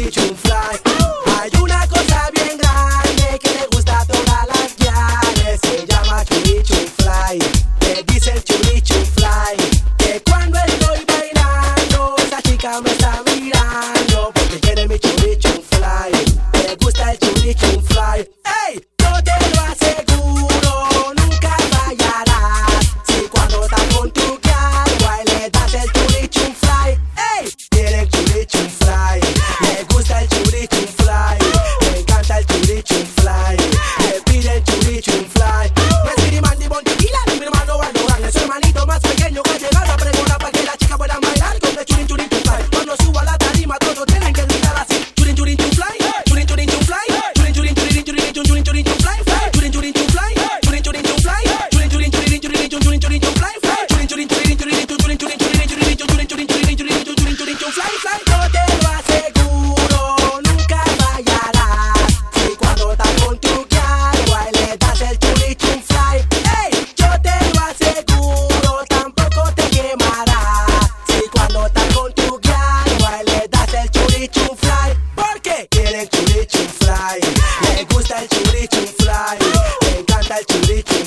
free to fly. chun fly. Le gusta el chun fly. Le encanta el churri chun